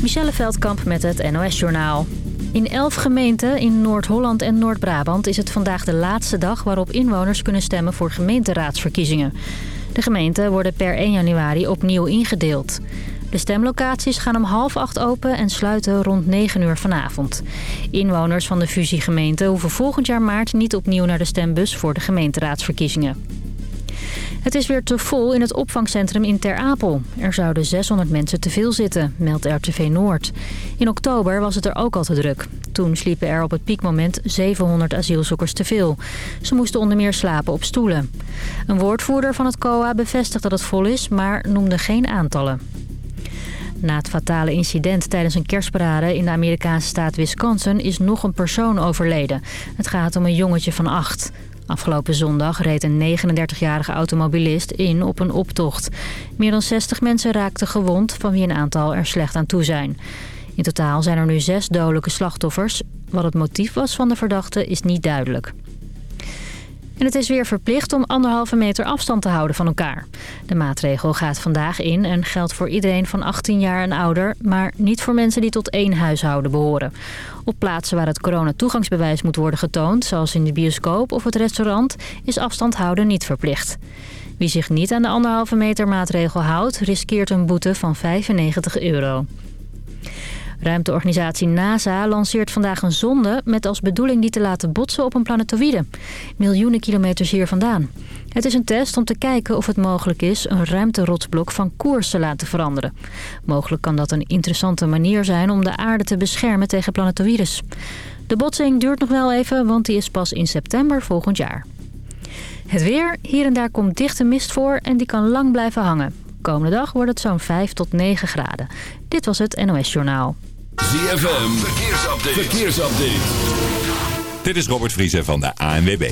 Michelle Veldkamp met het NOS-journaal. In elf gemeenten in Noord-Holland en Noord-Brabant is het vandaag de laatste dag waarop inwoners kunnen stemmen voor gemeenteraadsverkiezingen. De gemeenten worden per 1 januari opnieuw ingedeeld. De stemlocaties gaan om half acht open en sluiten rond 9 uur vanavond. Inwoners van de fusiegemeente hoeven volgend jaar maart niet opnieuw naar de stembus voor de gemeenteraadsverkiezingen. Het is weer te vol in het opvangcentrum in Ter Apel. Er zouden 600 mensen te veel zitten, meldt RTV Noord. In oktober was het er ook al te druk. Toen sliepen er op het piekmoment 700 asielzoekers te veel. Ze moesten onder meer slapen op stoelen. Een woordvoerder van het COA bevestigt dat het vol is, maar noemde geen aantallen. Na het fatale incident tijdens een kerstparade in de Amerikaanse staat Wisconsin is nog een persoon overleden. Het gaat om een jongetje van acht. Afgelopen zondag reed een 39-jarige automobilist in op een optocht. Meer dan 60 mensen raakten gewond, van wie een aantal er slecht aan toe zijn. In totaal zijn er nu zes dodelijke slachtoffers. Wat het motief was van de verdachte is niet duidelijk. En het is weer verplicht om anderhalve meter afstand te houden van elkaar. De maatregel gaat vandaag in en geldt voor iedereen van 18 jaar en ouder... maar niet voor mensen die tot één huishouden behoren. Op plaatsen waar het coronatoegangsbewijs moet worden getoond... zoals in de bioscoop of het restaurant, is afstand houden niet verplicht. Wie zich niet aan de anderhalve meter maatregel houdt... riskeert een boete van 95 euro. Ruimteorganisatie NASA lanceert vandaag een zonde met als bedoeling die te laten botsen op een planetoïde. Miljoenen kilometers hier vandaan. Het is een test om te kijken of het mogelijk is een ruimterotsblok van koers te laten veranderen. Mogelijk kan dat een interessante manier zijn om de aarde te beschermen tegen planetoïdes. De botsing duurt nog wel even, want die is pas in september volgend jaar. Het weer. Hier en daar komt dichte mist voor en die kan lang blijven hangen. Komende dag wordt het zo'n 5 tot 9 graden. Dit was het NOS Journaal. ZFM, verkeersupdate. verkeersupdate. Dit is Robert Vriezen van de ANWB.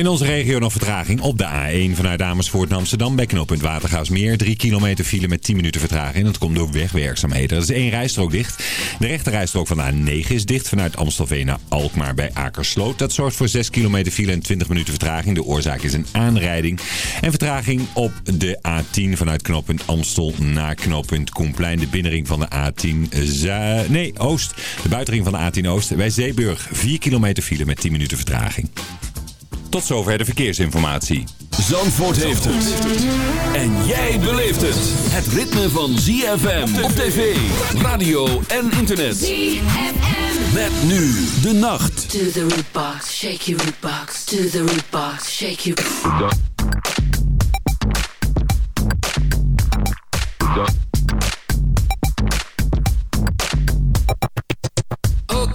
In onze regio nog vertraging op de A1 vanuit Amersfoort naar Amsterdam. Bij knooppunt Watergaasmeer. 3 kilometer file met 10 minuten vertraging. Dat komt door wegwerkzaamheden. Er is één rijstrook dicht. De rechte rijstrook van de A9 is dicht vanuit Amstelveen naar Alkmaar bij Akersloot. Dat zorgt voor 6 kilometer file en 20 minuten vertraging. De oorzaak is een aanrijding. En vertraging op de A10 vanuit knooppunt Amstel naar knooppunt Koenplein. De binnenring van de A10 Zu nee, Oost. De buitenring van de A10 Oost. Bij Zeeburg 4 kilometer file met 10 minuten vertraging. Tot zover de verkeersinformatie. Zandvoort heeft het. En jij beleeft het. Het ritme van ZFM op tv, radio en internet. ZFM. Met nu de nacht. To the root box, shake your root box. To the root box, shake your...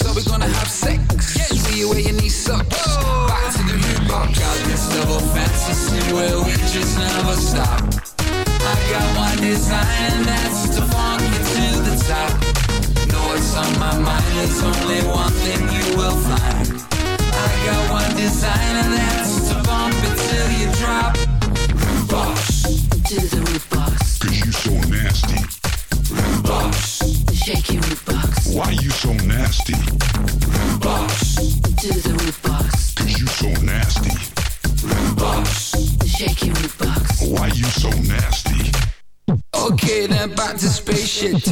Are we gonna have sex? See you where your knees suck. Oh. Back to the box. Got this double fantasy where we just never stop. I got one design and that's to funk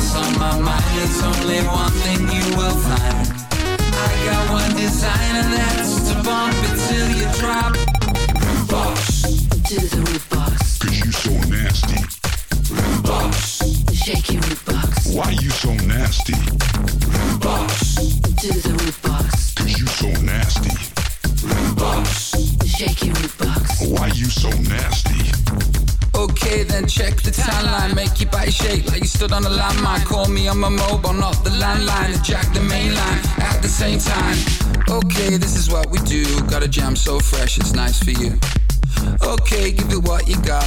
What's on my mind? It's only one thing you will find. I got one design and that's to bump it till you drop. Box To the Rudebox. Cause you so nasty. box, Shake your root box. Why you so nasty? box, To the Rudebox. Cause you so nasty. box. Shake your Rudebox. Why you so nasty? Okay, then check the timeline. Make your body shake like you stood on a landmine. Call me on my mobile, not the landline. And jack the main line at the same time. Okay, this is what we do. Got a jam so fresh, it's nice for you. Okay, give it what you got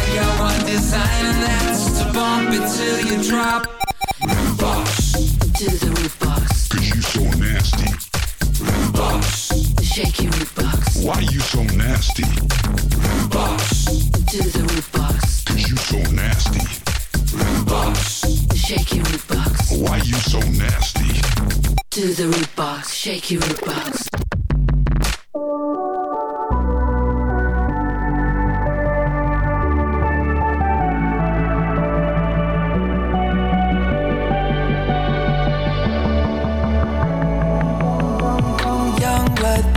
I got one design and that's to bump it till you drop. Box, To the Rudebox. Cause you so nasty. box, Shake your root box. Why you so nasty? box, To the Rudebox. Cause you so nasty. box, Shake your Rudebox. Why you so nasty? To the Rudebox. Shake your Rudebox.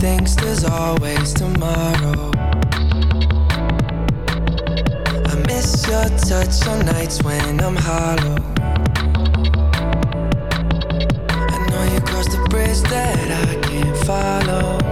Thinks there's always tomorrow. I miss your touch on nights when I'm hollow. I know you crossed the bridge that I can't follow.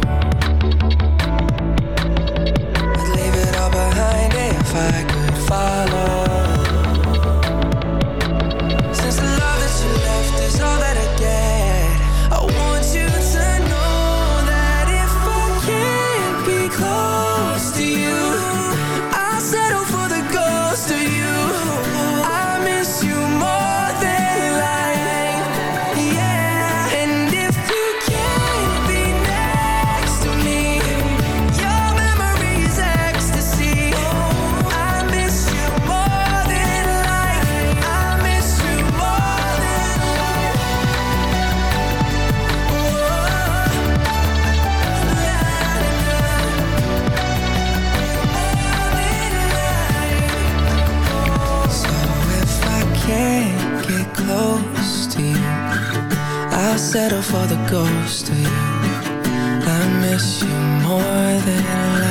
Ghost of you. I miss you more than life.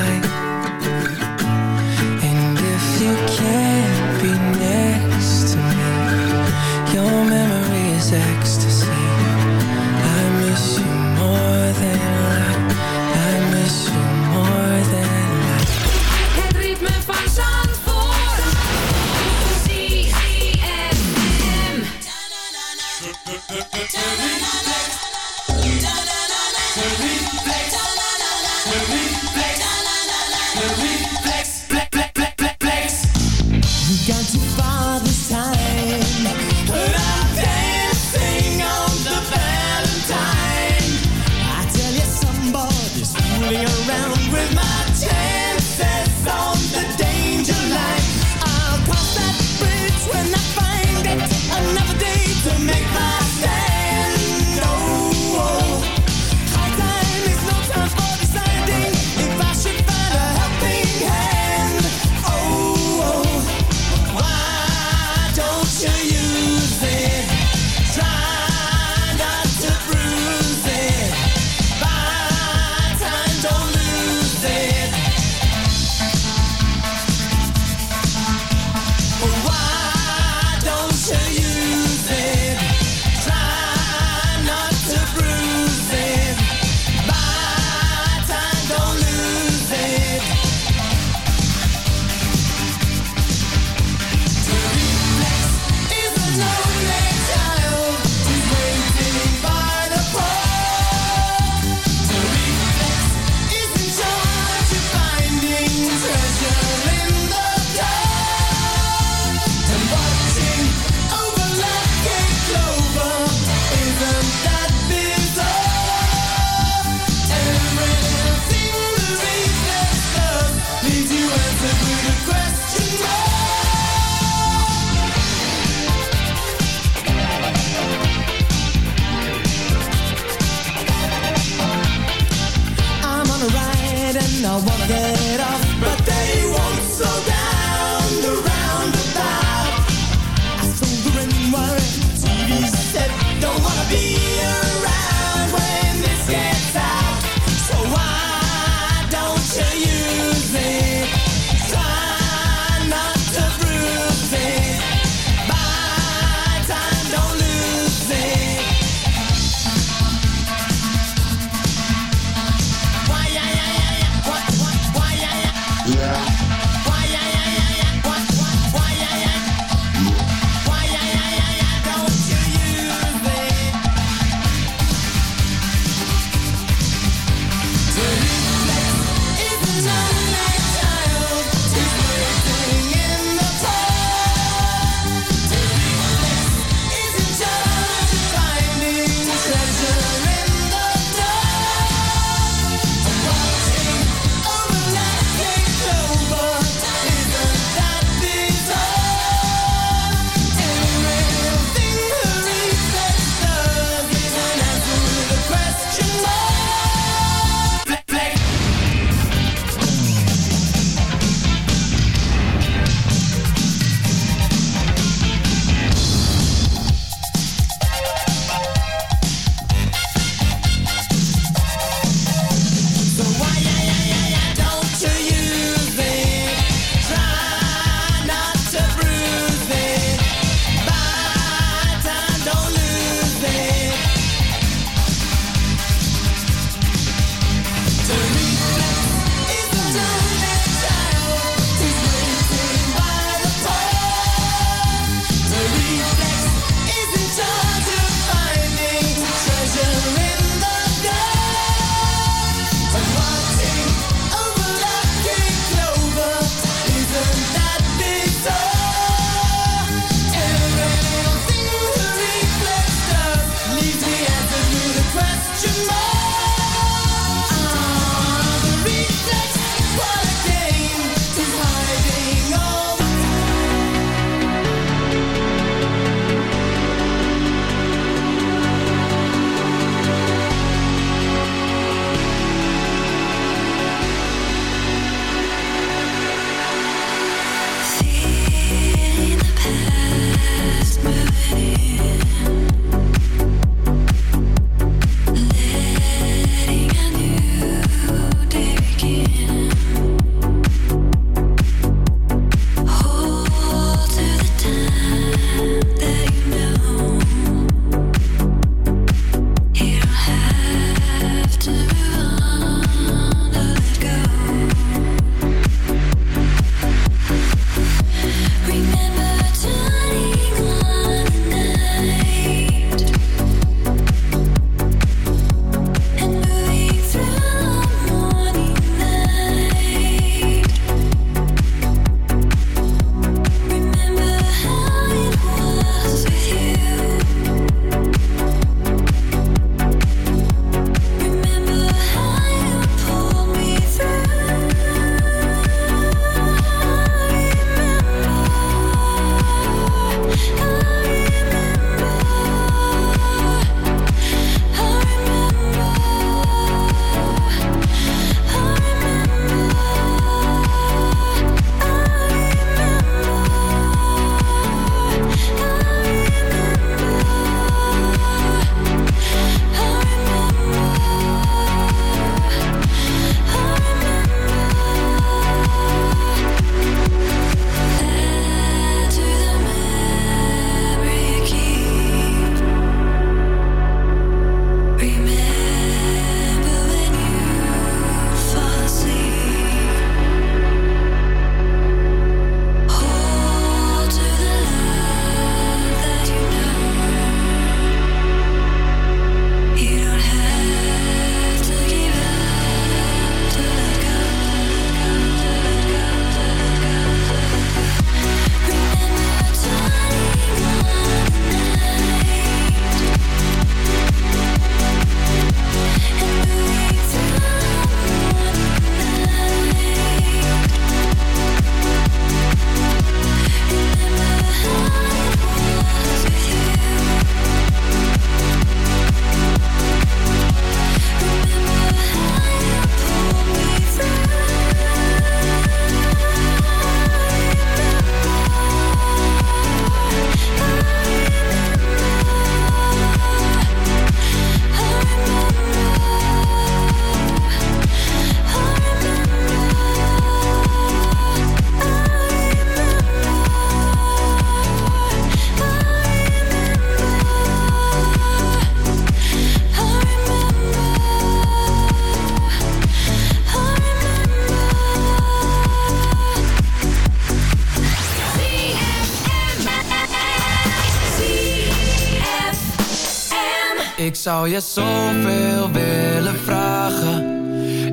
Zou je zoveel willen vragen.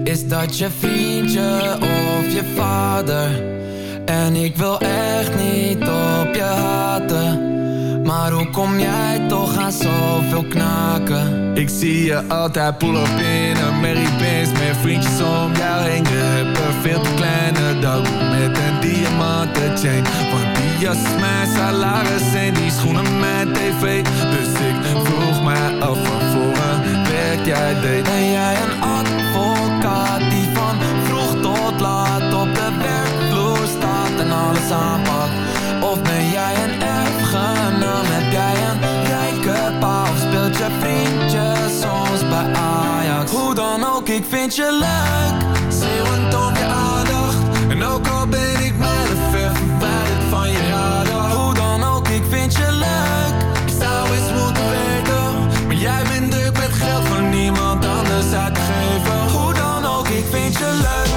Is dat je vriendje of je vader? En ik wil echt niet op je haten. Maar hoe kom jij toch aan zoveel knaken? Ik zie je altijd pull up in Mary Benz Met vriendjes om jou heen. Je hebt een veel te kleine dag Met een diamanten chain Want die jas mijn salaris En die schoenen mijn tv. Dus ik vroeg mij af Ben jij een advocaat die van vroeg tot laat op de werkvloer staat en alles aanpakt? Of ben jij een erfgenaam? Heb jij een rijke pa of speelt je vriendje soms bij Ajax? Hoe dan ook, ik vind je leuk, Zeeuwend om je aandacht En ook al ben ik mijlen ver verwijderd van je radar hoe dan ook, ik vind je leuk. Ik zou eens moeten weten Maar jij bent druk dan ook, ik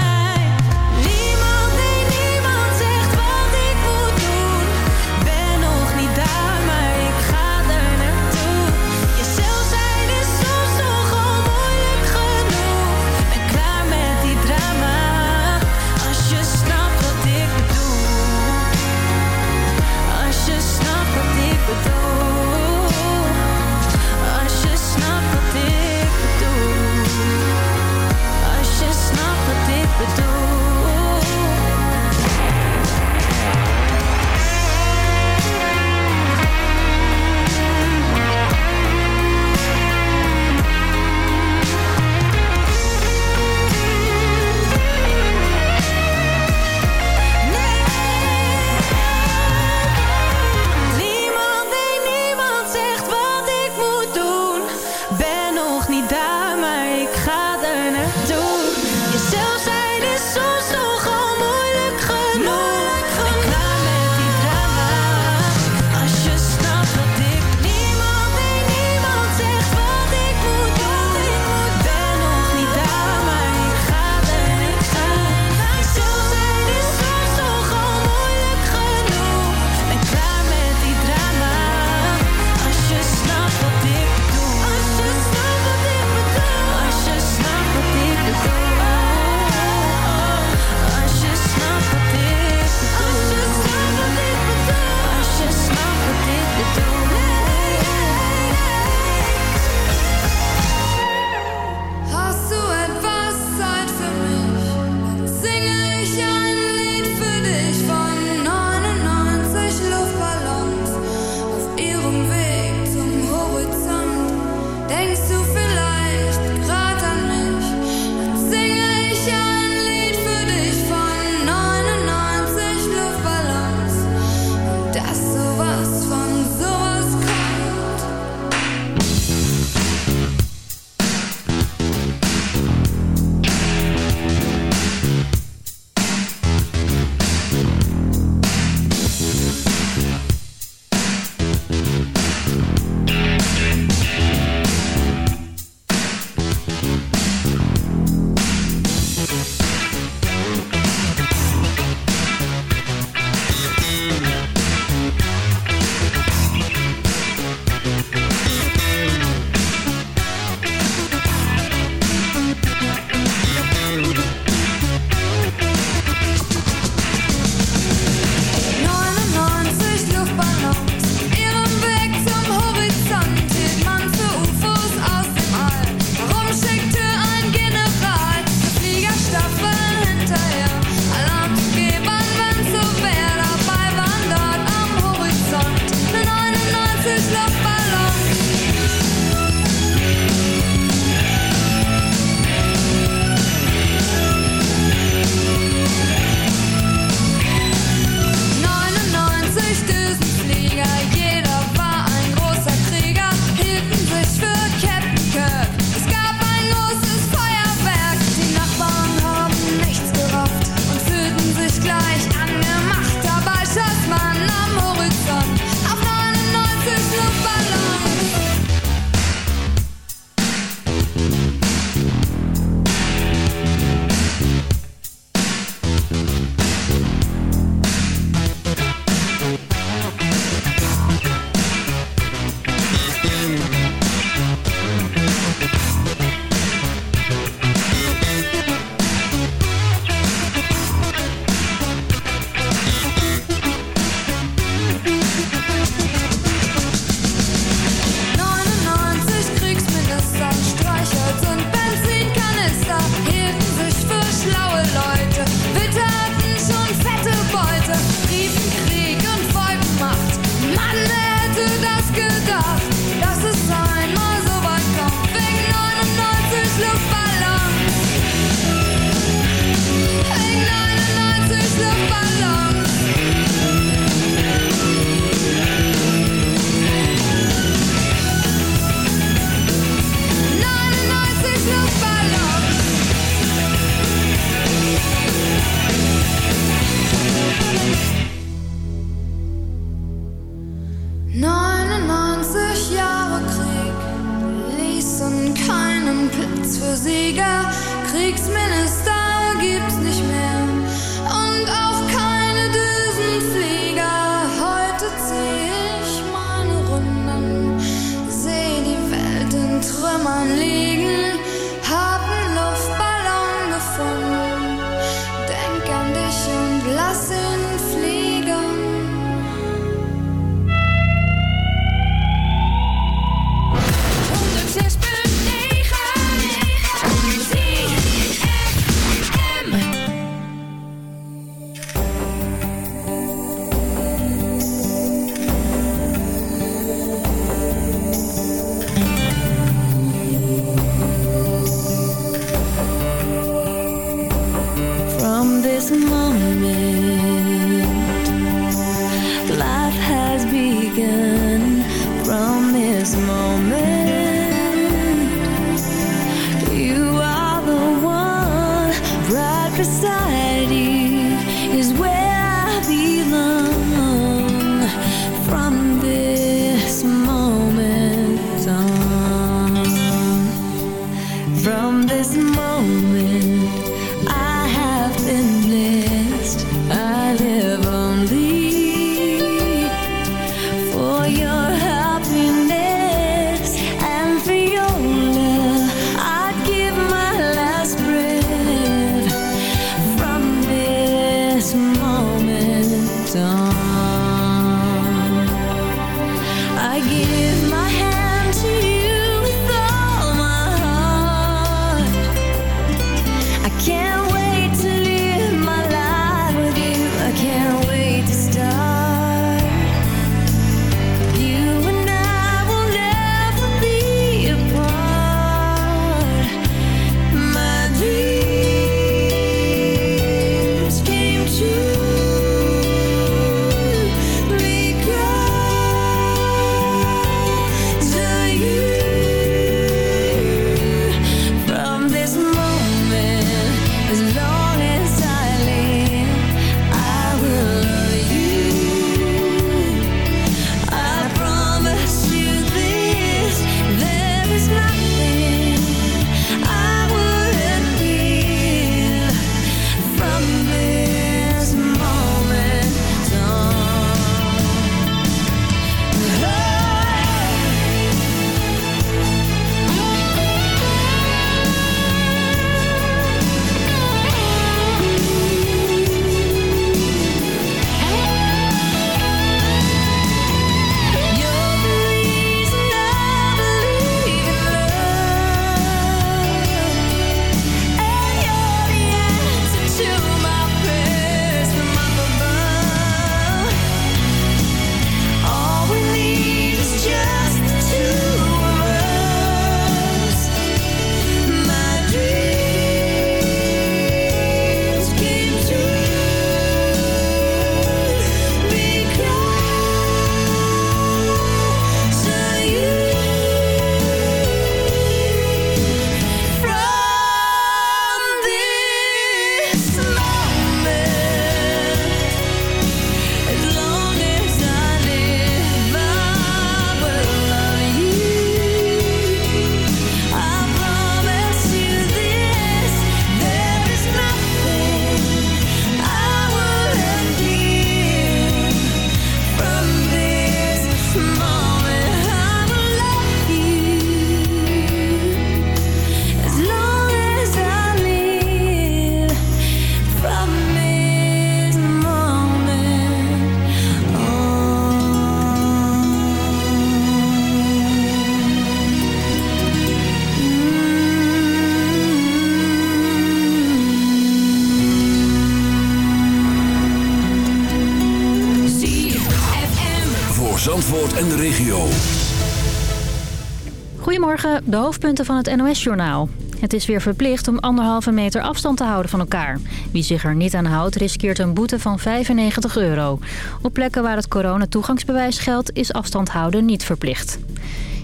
Van het NOS-journaal. Het is weer verplicht om anderhalve meter afstand te houden van elkaar. Wie zich er niet aan houdt, riskeert een boete van 95 euro. Op plekken waar het coronatoegangsbewijs geldt, is afstand houden niet verplicht.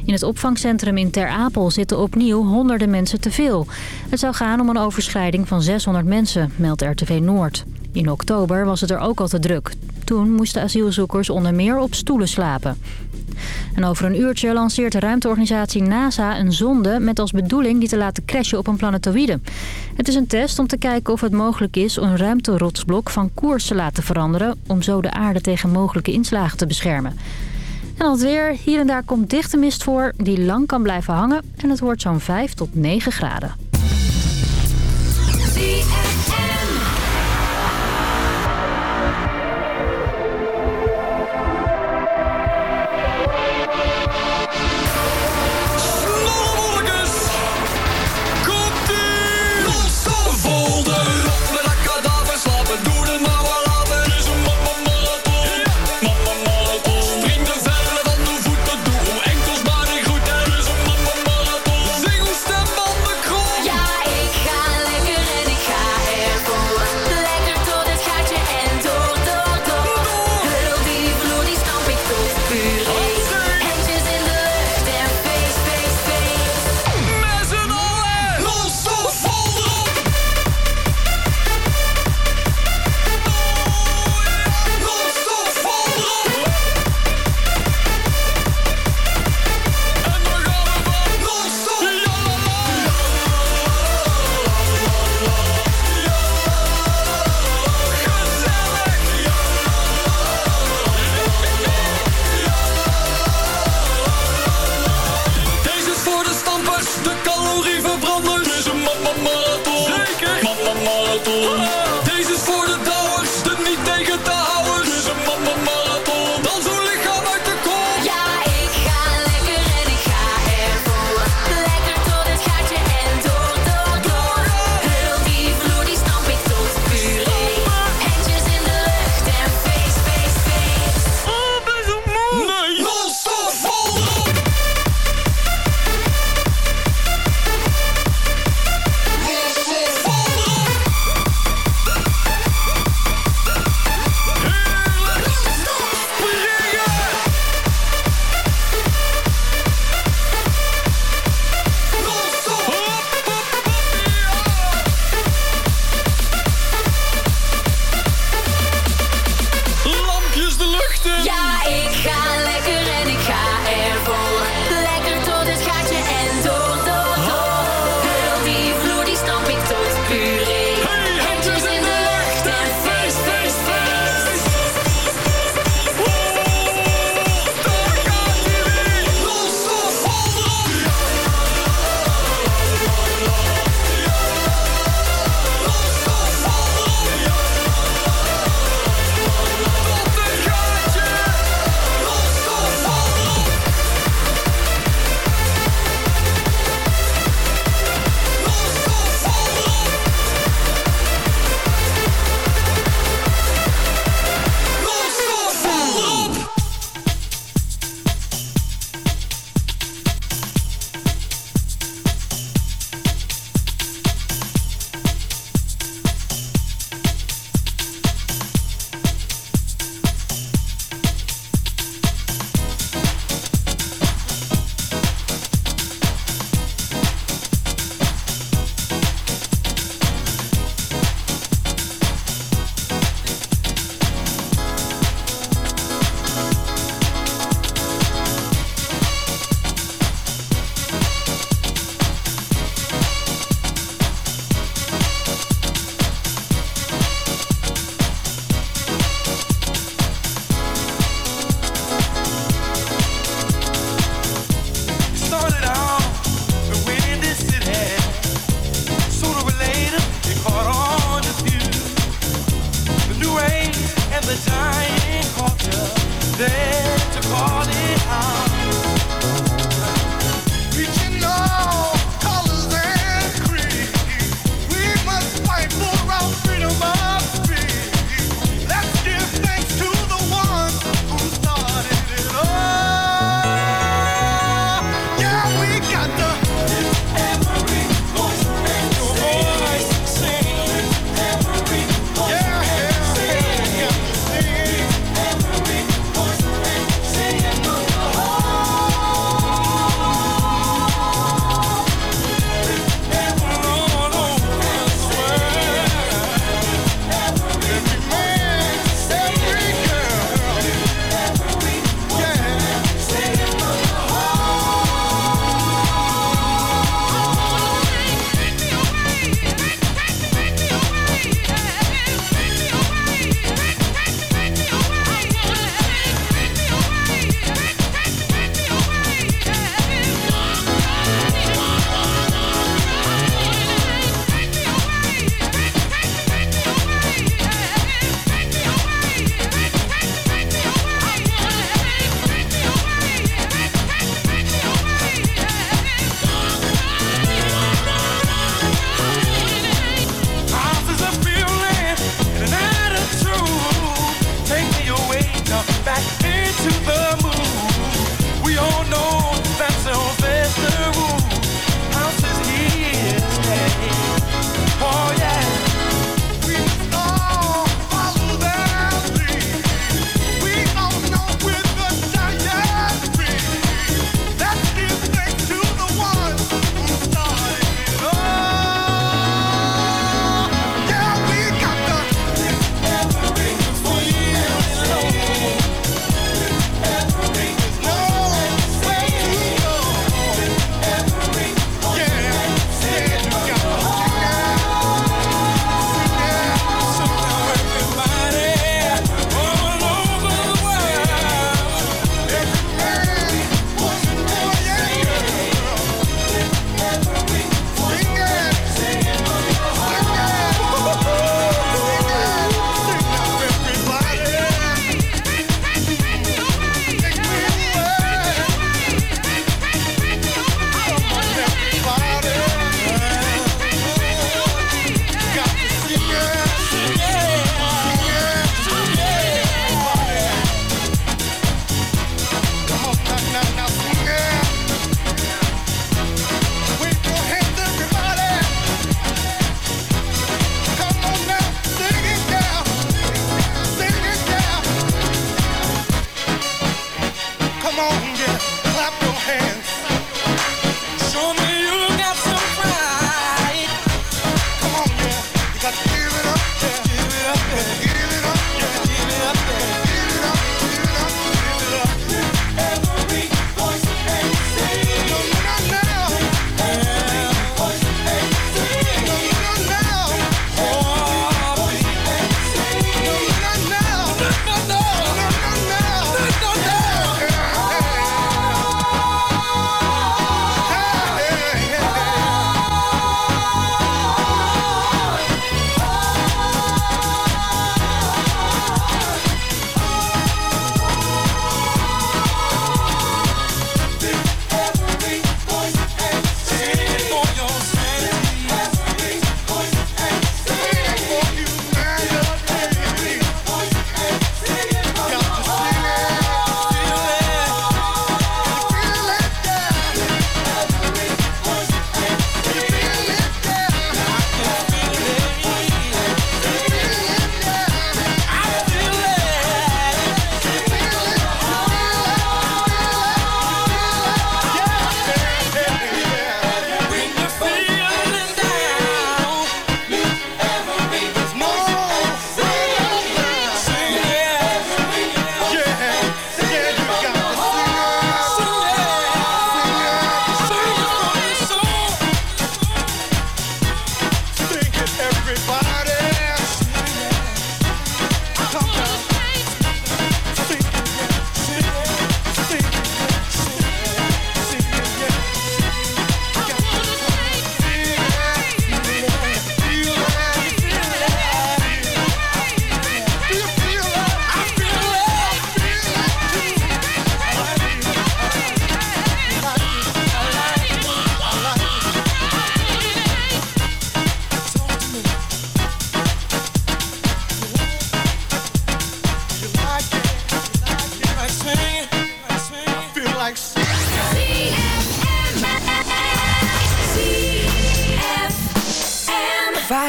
In het opvangcentrum in Ter Apel zitten opnieuw honderden mensen te veel. Het zou gaan om een overschrijding van 600 mensen, meldt RTV Noord. In oktober was het er ook al te druk. Toen moesten asielzoekers onder meer op stoelen slapen. En over een uurtje lanceert de ruimteorganisatie NASA een zonde... met als bedoeling die te laten crashen op een planetoïde. Het is een test om te kijken of het mogelijk is een ruimterotsblok van koers te laten veranderen... om zo de aarde tegen mogelijke inslagen te beschermen. En het weer. Hier en daar komt dichte mist voor die lang kan blijven hangen. En het wordt zo'n 5 tot 9 graden.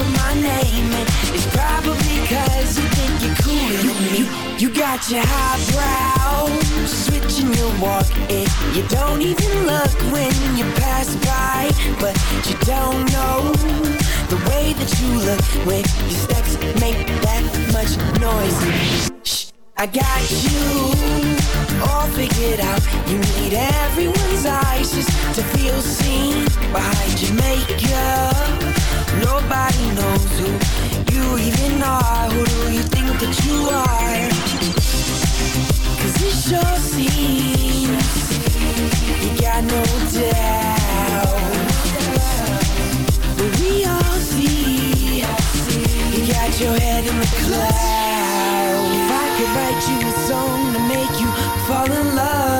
remember my name, and it's probably cause you think you're cooler than me. You got your highbrow, switching your walk, and you don't even look when you pass by. But you don't know the way that you look when your steps make that much noise. Shh, I got you all figured out. You need everyone's eyes just to feel seen behind your makeup. Nobody knows who you even are. Who do you think that you are? Cause it sure seems you got no doubt. But we all see you got your head in the clouds. If I could write you a song to make you fall in love,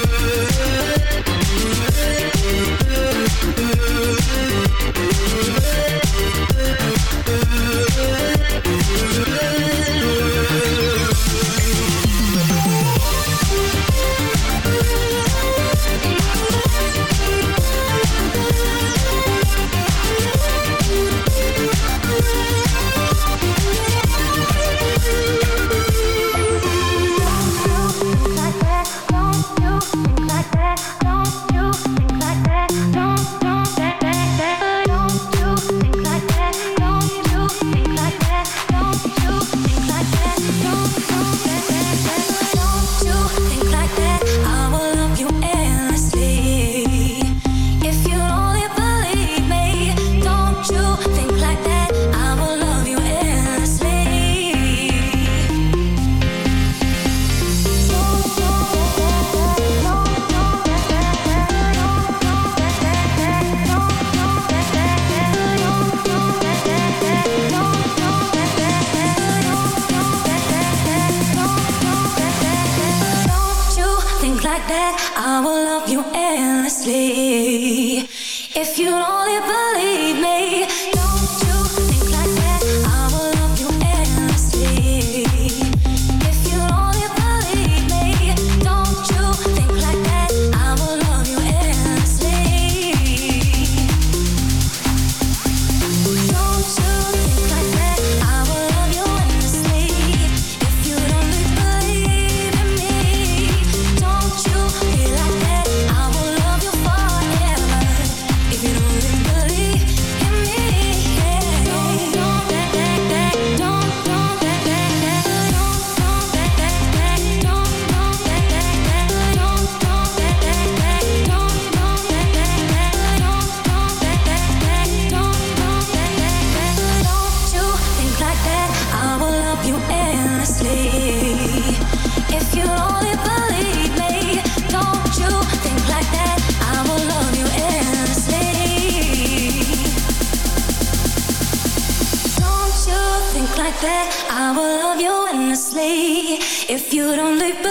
If could only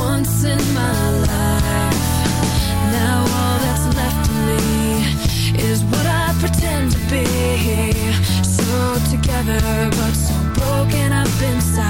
once in my life. Now all that's left of me is what I pretend to be. So together, but so broken up inside.